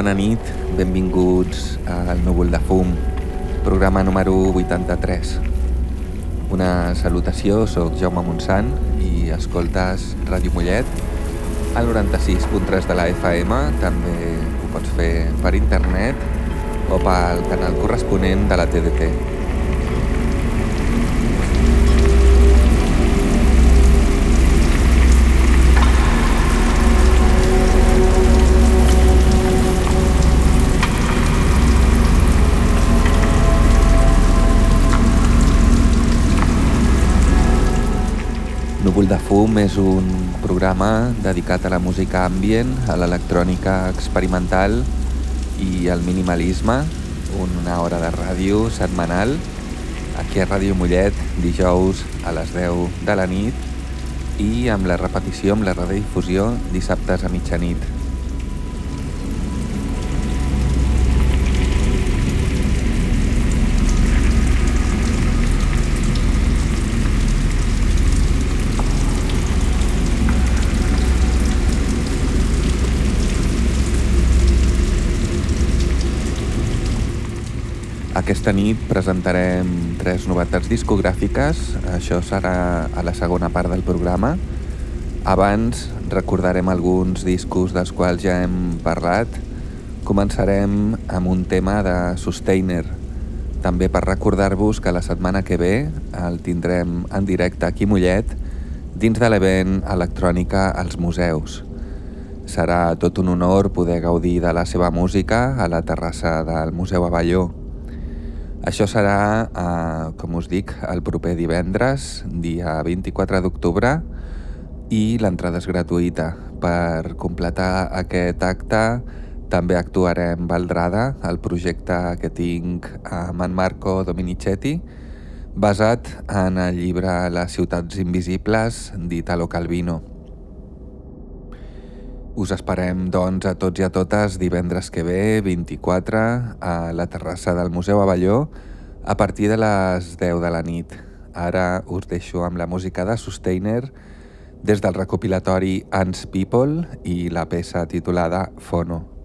Bona nit. Benvinguts al Núvol de Fum, programa número 83. Una salutació, sóc Jaume Montsant i escoltes Ràdio Mollet al 96.3 de la FM. També ho pots fer per internet o pel canal corresponent de la TDT. Núvol de Fum és un programa dedicat a la música ambient, a l'electrònica experimental i al minimalisme, una hora de ràdio setmanal, aquí a Ràdio Mollet, dijous a les 10 de la nit i amb la repetició, amb la redifusió, dissabtes a mitjanit. Aquesta nit presentarem tres novetats discogràfiques, això serà a la segona part del programa. Abans recordarem alguns discos dels quals ja hem parlat. Començarem amb un tema de Sustainer, també per recordar-vos que la setmana que ve el tindrem en directe aquí Mollet dins de l'event Electrònica als Museus. Serà tot un honor poder gaudir de la seva música a la terrassa del Museu Avelló. Això serà, eh, com us dic, el proper divendres, dia 24 d'octubre, i l'entrada és gratuïta. Per completar aquest acte també actuarem Valdrada, el projecte que tinc amb en Marco Dominicetti, basat en el llibre Les ciutats invisibles d'Italo Calvino. Us esperem, doncs, a tots i a totes divendres que ve, 24, a la terrassa del Museu Avelló, a partir de les 10 de la nit. Ara us deixo amb la música de Sustainer des del recopilatori Ants People i la peça titulada Fono.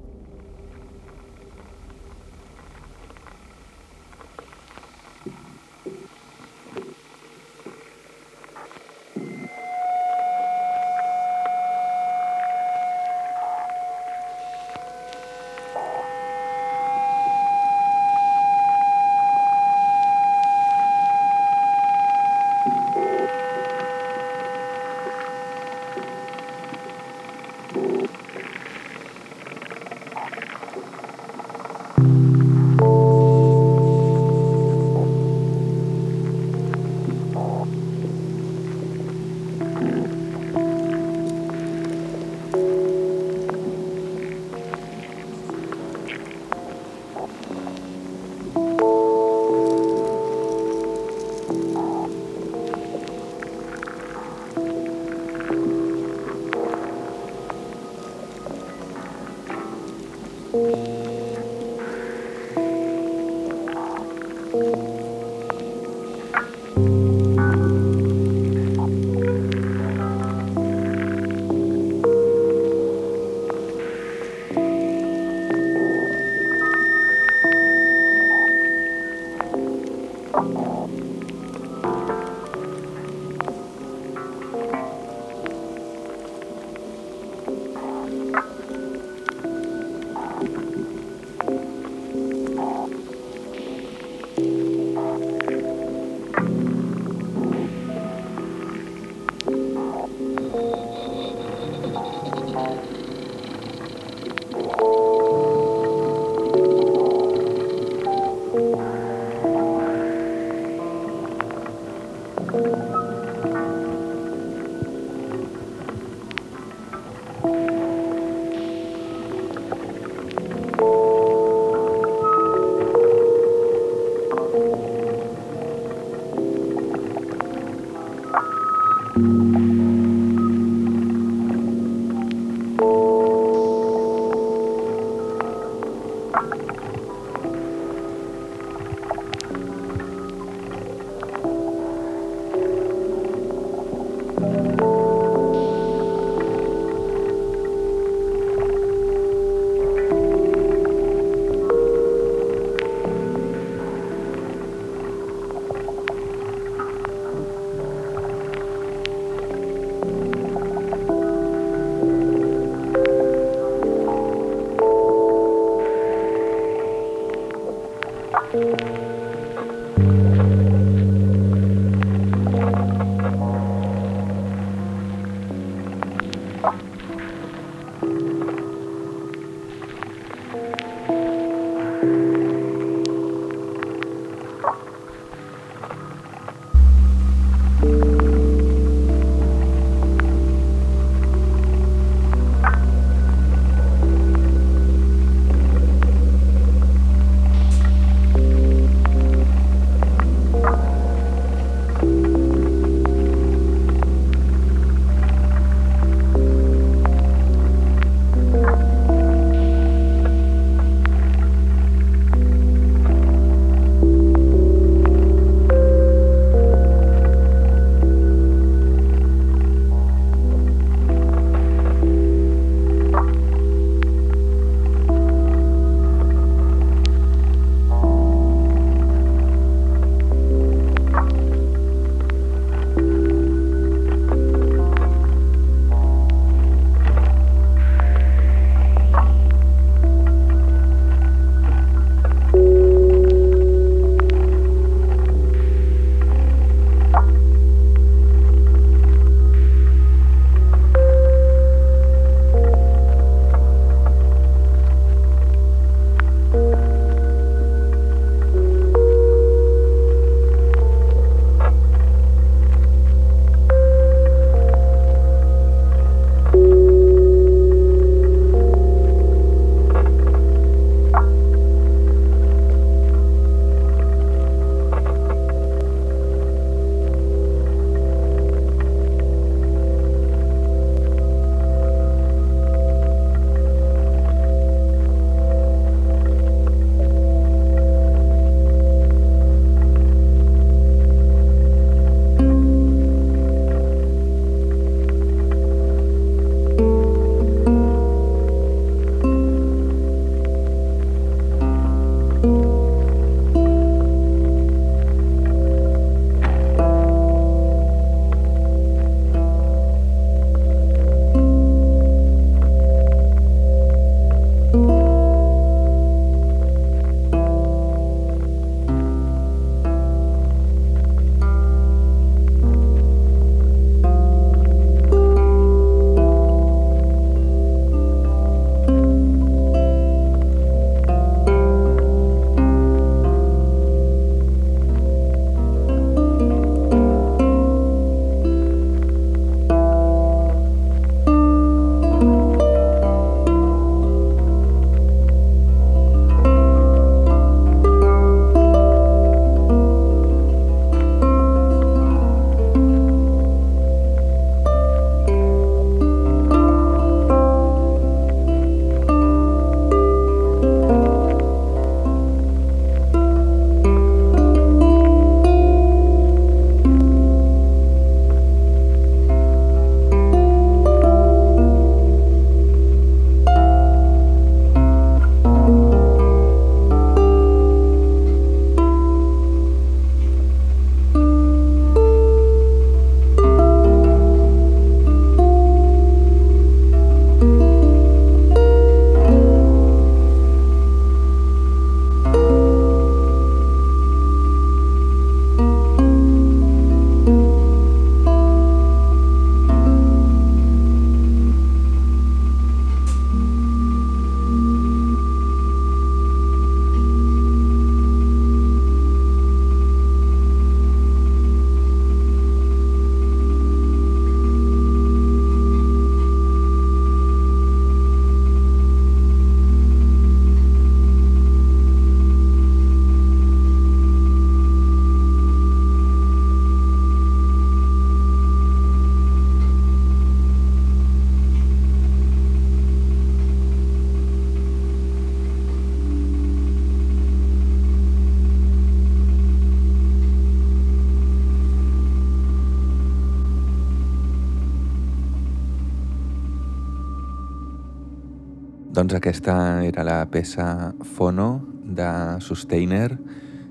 Aquesta era la peça Fono de Sustainer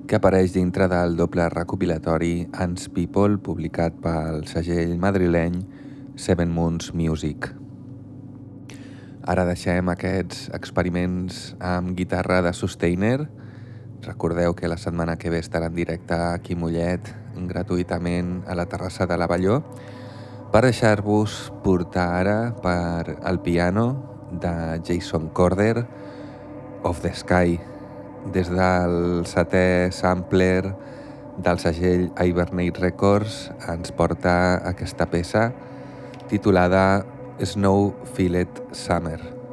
que apareix dintre del doble recopilatori Ants People publicat pel segell madrileny Seven Moons Music. Ara deixem aquests experiments amb guitarra de Sustainer. Recordeu que la setmana que ve estarà en directe aquí Mollet gratuïtament a la terrassa de l'Avelló per deixar-vos portar ara per el piano de Jason Corder, Of the Sky, des del setè sampler del segell Hibernate Records ens porta aquesta peça titulada Snow Fillet Summer.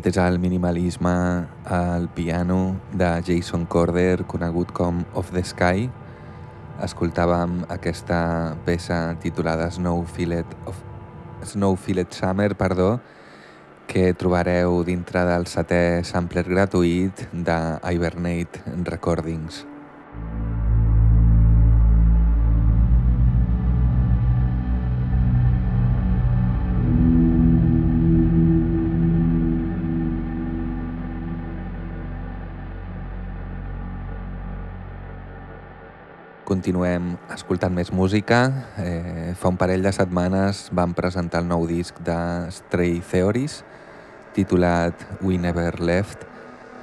Aquest és el minimalisme al piano de Jason Corder, conegut com Of the Sky. Escoltàvem aquesta peça titulada Snow Fillet, of, Snow Fillet Summer, perdó, que trobareu dintre del setè sampler gratuït de Hibernate Recordings. Continuem escoltant més música. Eh, fa un parell de setmanes vam presentar el nou disc de Stray Theories, titulat We Never Left,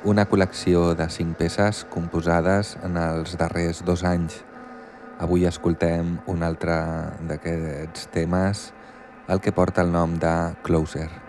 una col·lecció de cinc peces composades en els darrers dos anys. Avui escoltem un altre d'aquests temes, el que porta el nom de Closer.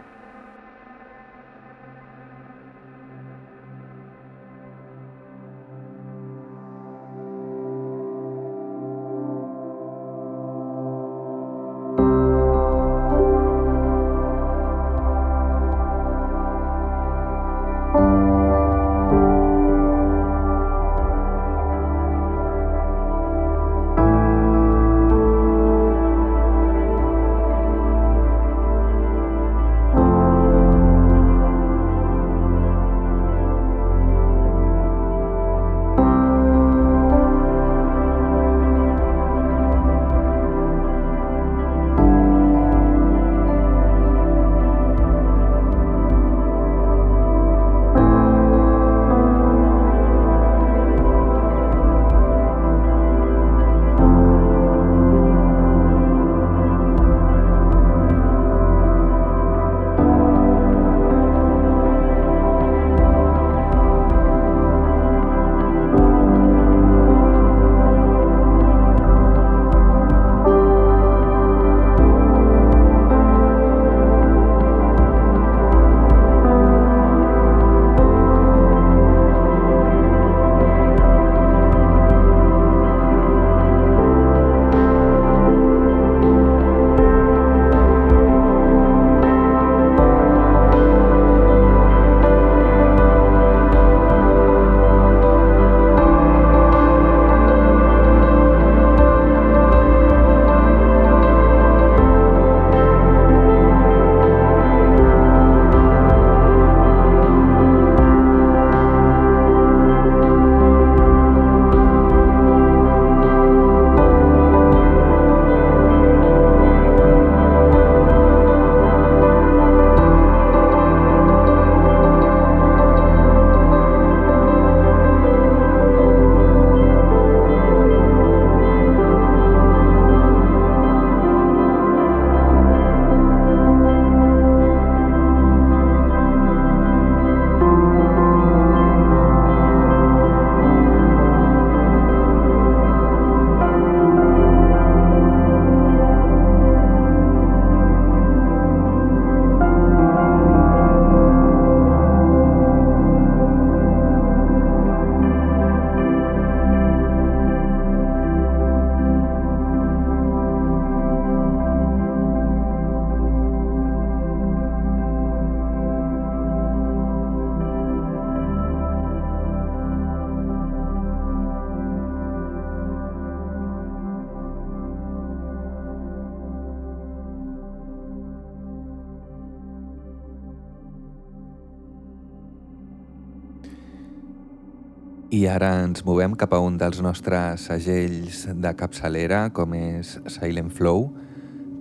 Ens movem cap a un dels nostres segells de capçalera, com és Silent Flow,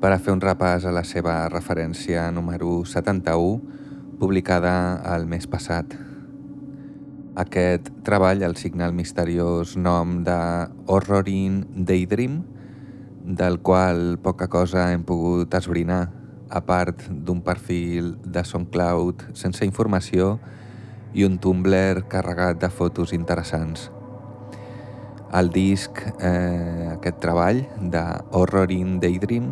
per a fer un repàs a la seva referència número 71, publicada el mes passat. Aquest treball el signa el misteriós nom de Horrorin Daydream, del qual poca cosa hem pogut esbrinar, a part d'un perfil de SoundCloud sense informació i un Tumblr carregat de fotos interessants. El disc, eh, aquest treball de Horror in Daydream,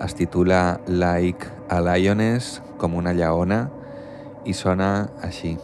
es titula Like a Lioness, com una lleona, i sona així.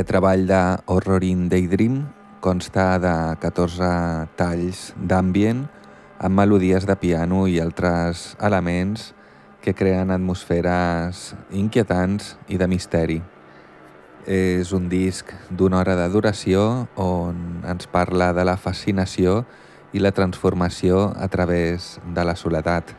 Aquest treball de Horror in Daydream consta de 14 talls d'ambient amb melodies de piano i altres elements que creen atmosferes inquietants i de misteri. És un disc d'una hora de duració on ens parla de la fascinació i la transformació a través de la soledat.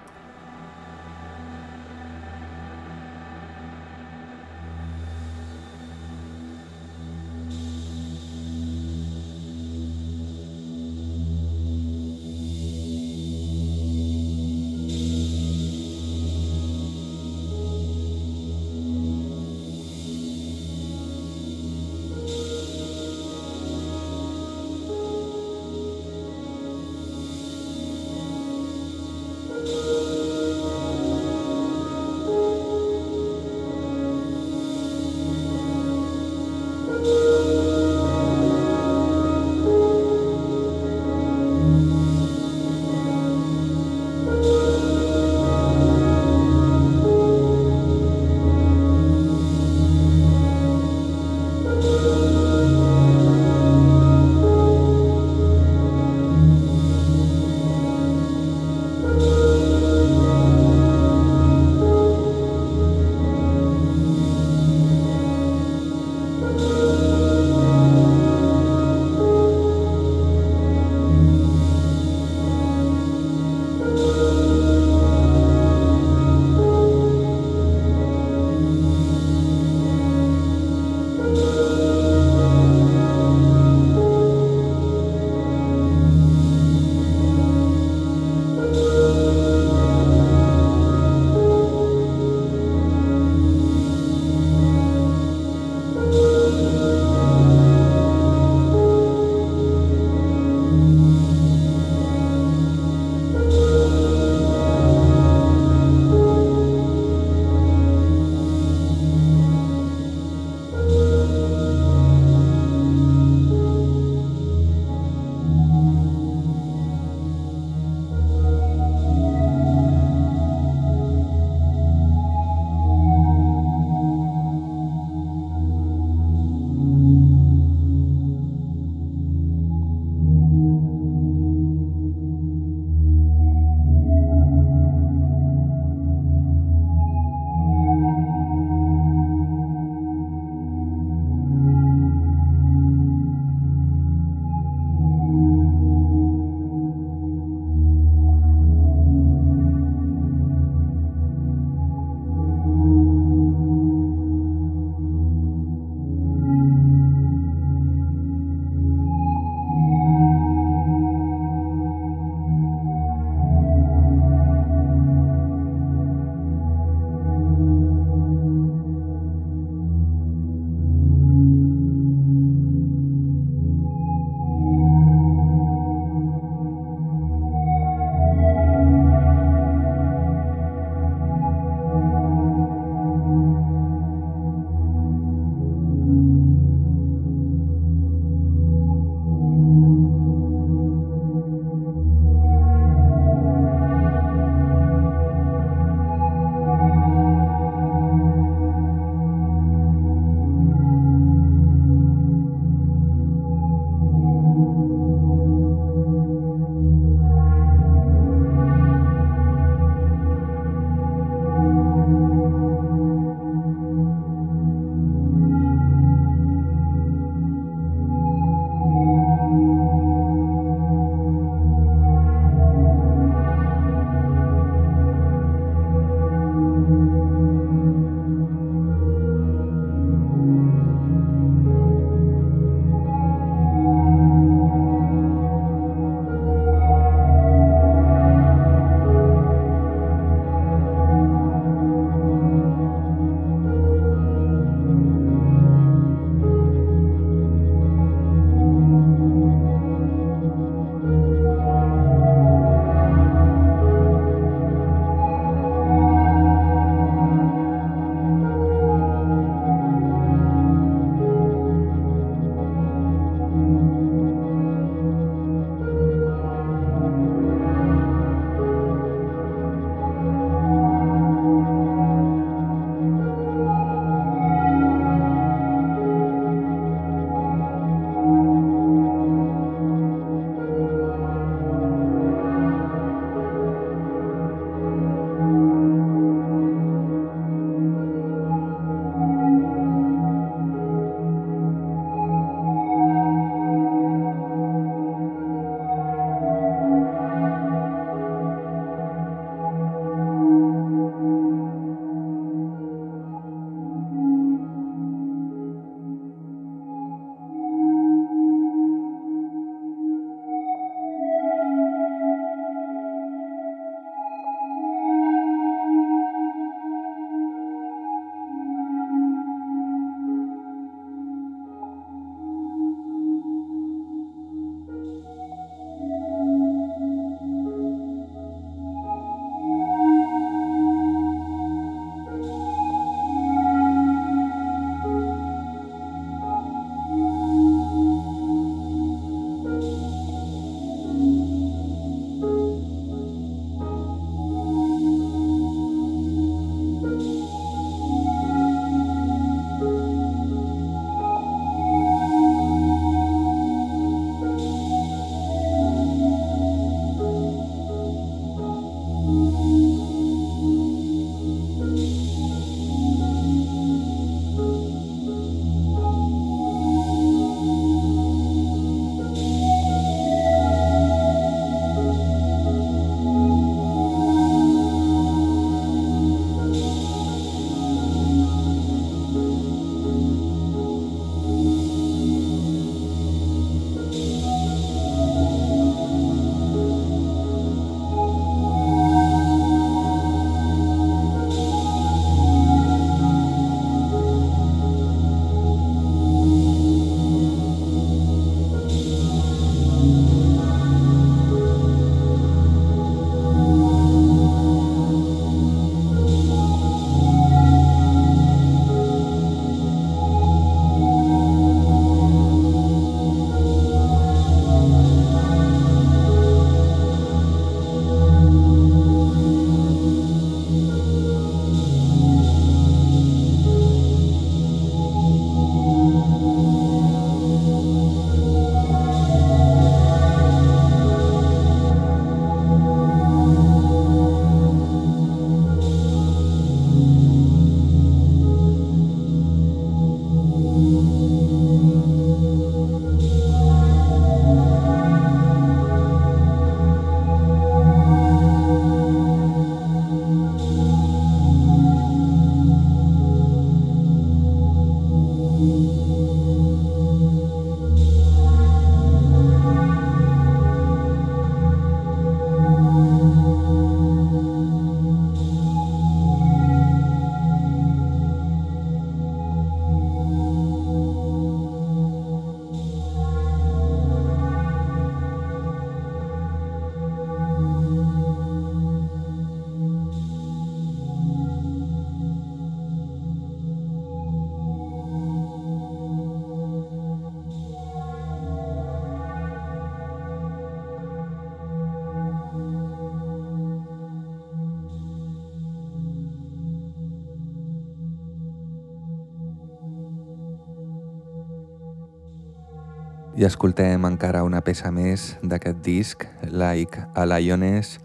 I escoltem encara una peça més d'aquest disc, Like a Lioness,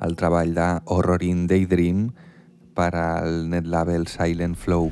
el treball de Horror in Daydream per al net label Silent Flow.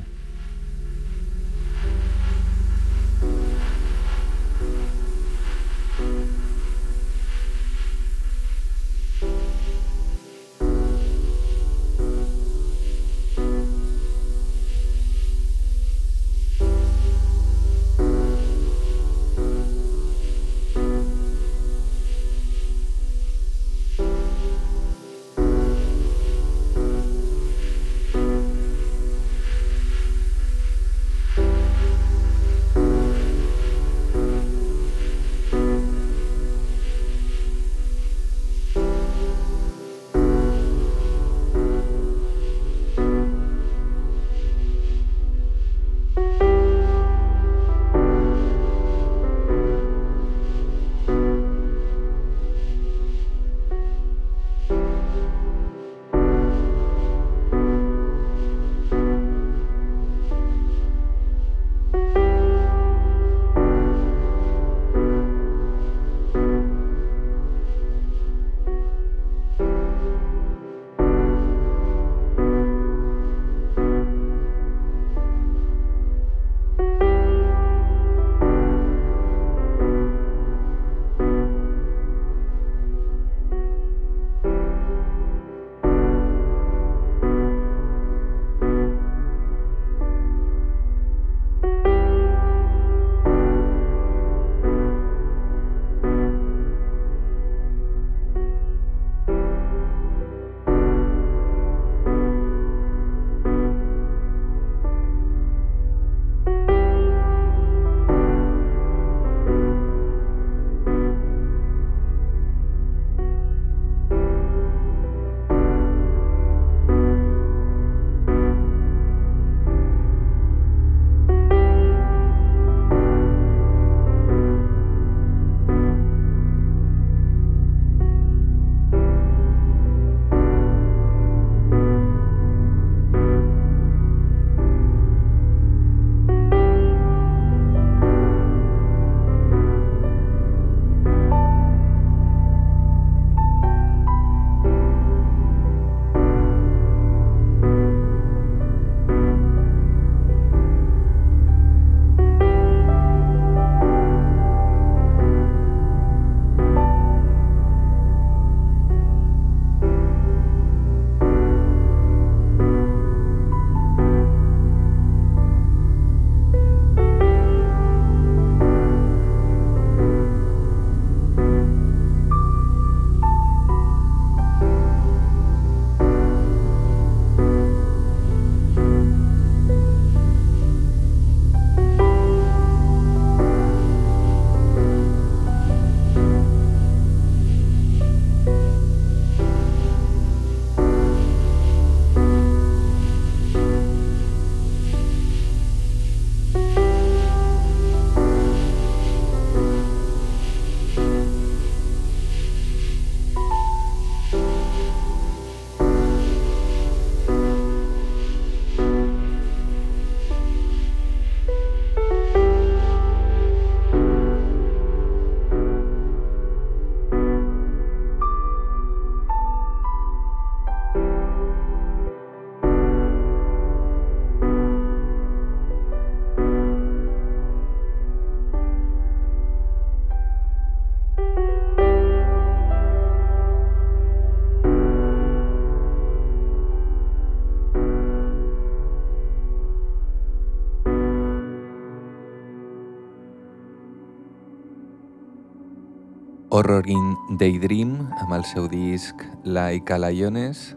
Horror in Daydream amb el seu disc Like a Lioness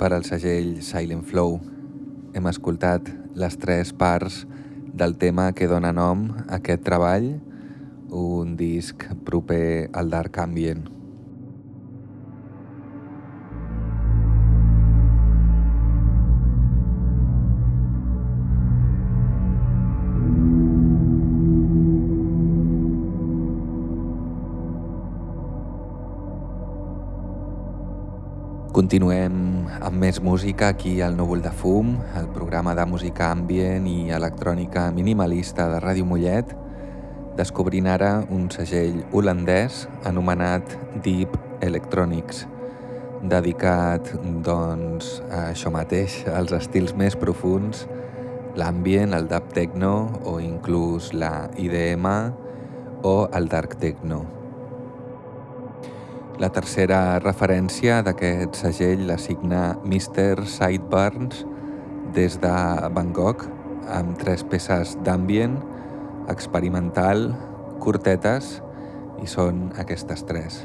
per al segell Silent Flow. Hem escoltat les tres parts del tema que dona nom a aquest treball, un disc proper al Dark Ambient. Continuem amb més música aquí al Núvol de Fum, el programa de música ambient i electrònica minimalista de Ràdio Mollet. descobrint ara un segell holandès anomenat Deep Electronics, dedicat doncs, a això mateix, als estils més profuns, l'ambient, el dub techno o inclús la IDM o el dark techno. La tercera referència d'aquest segell la signa Mr. Sideburns des de Bangkok amb tres peces d'ambient, experimental, curtetes i són aquestes tres.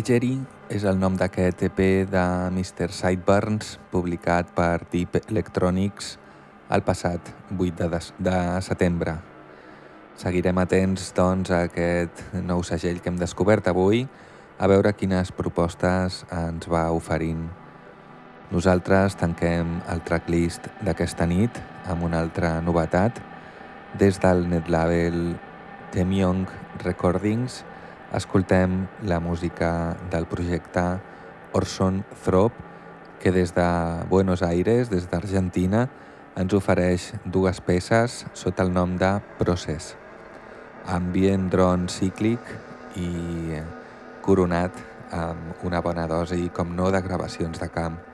Legery és el nom d'aquest EP de Mr. Sideburns, publicat per Deep Electronics el passat 8 de, de setembre. Seguirem atents doncs, a aquest nou segell que hem descobert avui, a veure quines propostes ens va oferint. Nosaltres tanquem el tracklist d'aquesta nit amb una altra novetat. Des del netlabel Temyong Recordings escoltem la música del projecte Orson Throp, que des de Buenos Aires, des d'Argentina, ens ofereix dues peces sota el nom de Process. Ambient drone cíclic i coronat amb una bona dosi, com no, de gravacions de camp.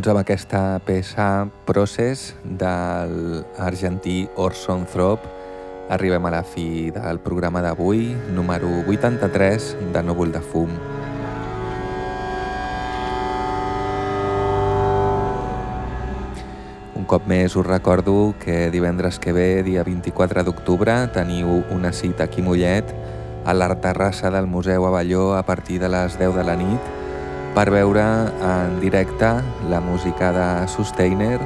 Doncs amb aquesta peça Process de l'argentí Orson Throp arribem a la fi del programa d'avui, número 83 de Núvol de Fum. Un cop més us recordo que divendres que ve, dia 24 d'octubre, teniu una cita aquí Mollet a l'Art Terrassa del Museu Avelló a partir de les 10 de la nit per veure en directe la música de Sustainer,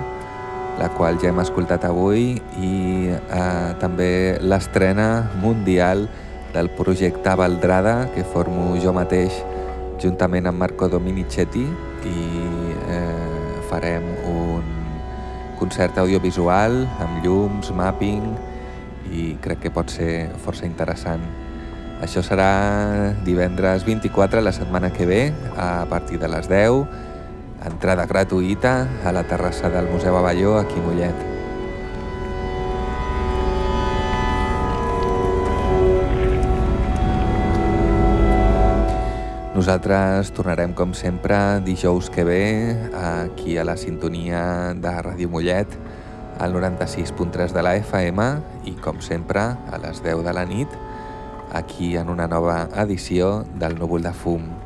la qual ja hem escoltat avui, i eh, també l'estrena mundial del projecte Valdrada, que formo jo mateix juntament amb Marco Dominicetti, i eh, farem un concert audiovisual amb llums, mapping, i crec que pot ser força interessant. Això serà divendres 24 la setmana que ve a partir de les 10, entrada gratuïta a la terrassa del Museu Avelló aquí a Mollet. Nosaltres tornarem, com sempre, dijous que ve, aquí a la sintonia de Ràdio Mollet, al 96.3 de la FM i, com sempre, a les 10 de la nit, aquí en una nova edició del Núvol de Fum.